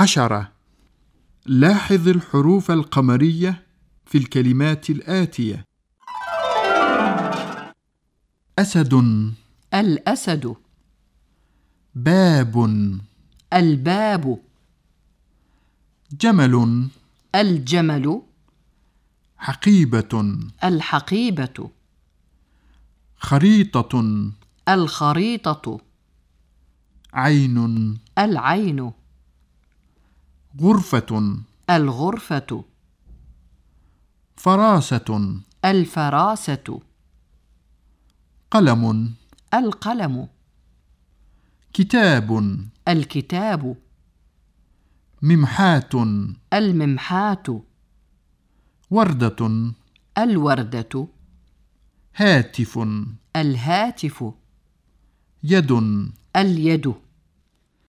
عشرة. لاحظ الحروف القمرية في الكلمات الآتية. أسد. الأسد. باب. الباب. جمل. الجمل. حقيبة. الحقيبة. خريطة. الخريطة. عين. العين. غرفة. الغرفة. فراسة الفراسة قلم. القلم. كتاب. الكتاب. ممحاة الممحاة وردة. الوردة. هاتف. الهاتف. يد. اليد.